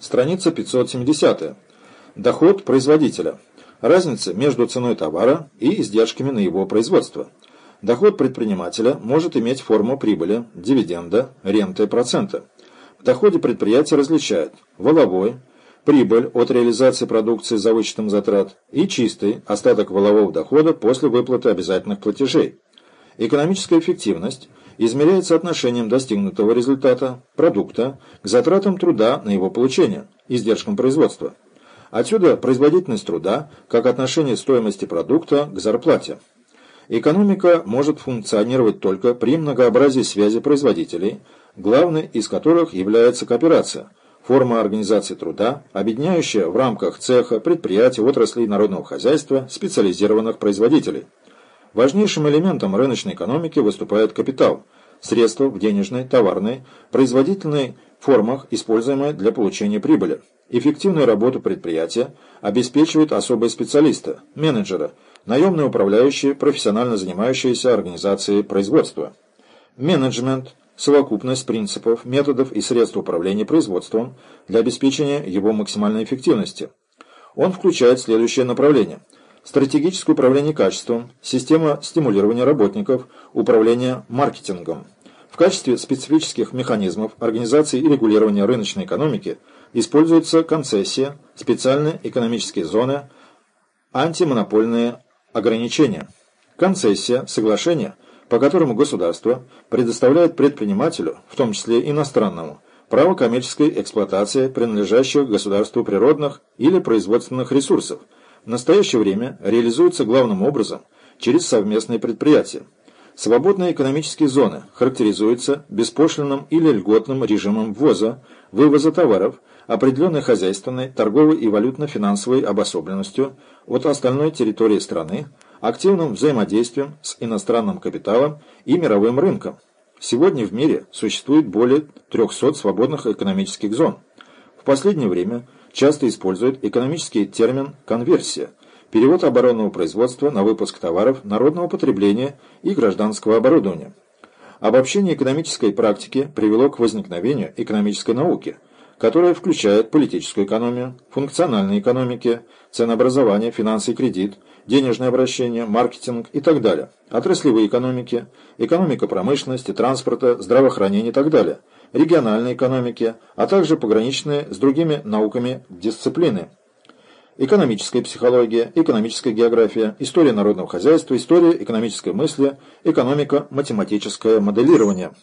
Страница 570. Доход производителя. Разница между ценой товара и издержками на его производство. Доход предпринимателя может иметь форму прибыли, дивиденда, ренты, процента. В доходе предприятия различают воловой, прибыль от реализации продукции за вычетом затрат и чистый остаток волового дохода после выплаты обязательных платежей. Экономическая эффективность измеряется отношением достигнутого результата продукта к затратам труда на его получение, издержкам производства. Отсюда производительность труда как отношение стоимости продукта к зарплате. Экономика может функционировать только при многообразии связи производителей, главной из которых является кооперация, форма организации труда, объединяющая в рамках цеха, предприятий, отраслей народного хозяйства специализированных производителей. Важнейшим элементом рыночной экономики выступает капитал, средства в денежной, товарной, производительной формах, используемые для получения прибыли. Эффективную работу предприятия обеспечивают особые специалисты, менеджеры, наемные управляющие, профессионально занимающиеся организацией производства. Менеджмент – совокупность принципов, методов и средств управления производством для обеспечения его максимальной эффективности. Он включает следующее направление – стратегическое управление качеством, система стимулирования работников, управление маркетингом. В качестве специфических механизмов организации и регулирования рыночной экономики – используются концессия, специальные экономические зоны, антимонопольные ограничения. Концессия – соглашение, по которому государство предоставляет предпринимателю, в том числе иностранному, право коммерческой эксплуатации принадлежащих государству природных или производственных ресурсов, в настоящее время реализуется главным образом через совместные предприятия. Свободные экономические зоны характеризуются беспошлинным или льготным режимом ввоза, вывоза товаров, определенной хозяйственной, торговой и валютно-финансовой обособленностью от остальной территории страны, активным взаимодействием с иностранным капиталом и мировым рынком. Сегодня в мире существует более 300 свободных экономических зон. В последнее время часто используют экономический термин «конверсия», перевод оборонного производства на выпуск товаров народного потребления и гражданского оборудования. Обобщение экономической практики привело к возникновению экономической науки – которая включает политическую экономию, функциональные экономики, ценообразование, финансы и кредит, денежное обращение, маркетинг и так далее, отраслевые экономики, экономика промышленности, транспорта, здравоохранения и так далее, региональные экономики, а также пограничные с другими науками дисциплины. Экономическая психология, экономическая география, история народного хозяйства, история экономической мысли, экономика, математическое моделирование –